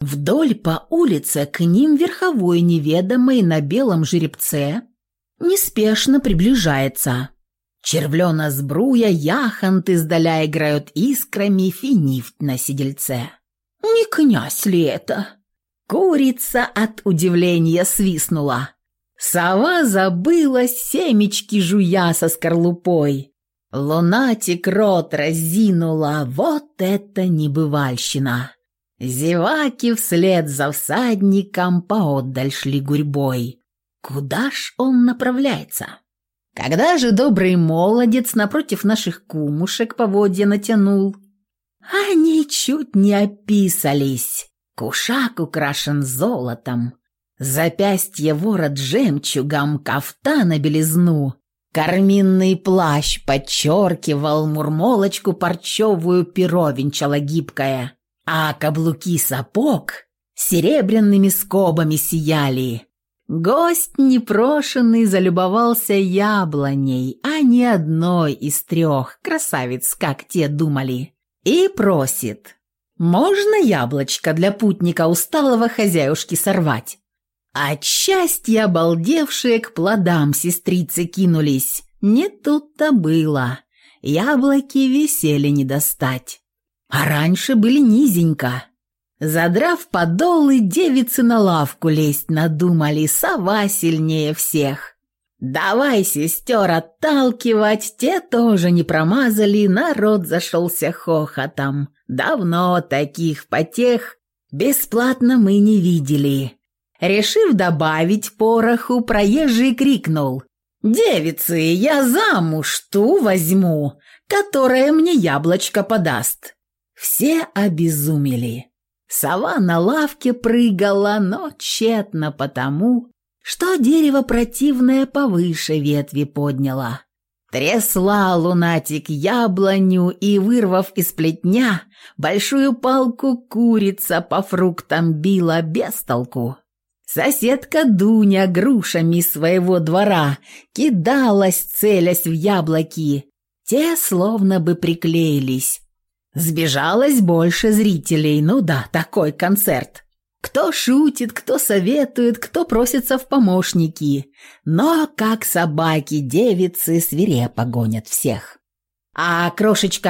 Вдоль по улице к ним верховой неведомый на белом жеребце неспешно приближается. Червлена сбруя, яхонт издаля играют искрами, финифт на сидельце. Не князь ли это? Курица от удивления свистнула. Сова забыла семечки жуя со скорлупой. Лунатик рот разинула, вот это небывальщина. Зеваки вслед за всадником поотдаль шли гурьбой. Куда ж он направляется? Когда же добрый молодец напротив наших кумушек поводья натянул, они чуть не описались. Кушак украшен золотом, запястье ворот жемчугом, кафтана белизну. Карминный плащ подчеркивал мурмолочку парчевую перо венчала гибкая, а каблуки сапог серебряными скобами сияли. Гость непрошенный залюбовался яблоней, а не одной из трех красавиц, как те думали, и просит. «Можно яблочко для путника усталого хозяюшки сорвать?» От счастья обалдевшие к плодам сестрицы кинулись. Не тут-то было. Яблоки висели не достать. А раньше были низенько. Задрав подолы, девицы на лавку лезть надумали, сова сильнее всех. «Давай, сестер, отталкивать!» Те тоже не промазали, народ зашелся хохотом. Давно таких потех бесплатно мы не видели. Решив добавить пороху, проезжий крикнул. «Девицы, я замуж ту возьму, которая мне яблочко подаст». Все обезумели. Сова на лавке прыгала, но тщетно потому, что дерево противное повыше ветви подняло. Трясла лунатик яблоню и, вырвав из плетня, большую палку курица по фруктам била без толку. Соседка Дуня грушами своего двора кидалась, целясь в яблоки. Те словно бы приклеились. Сбежалось больше зрителей, ну да, такой концерт. Кто шутит, кто советует, кто просится в помощники. Но как собаки-девицы свирепо гонят всех. А крошечка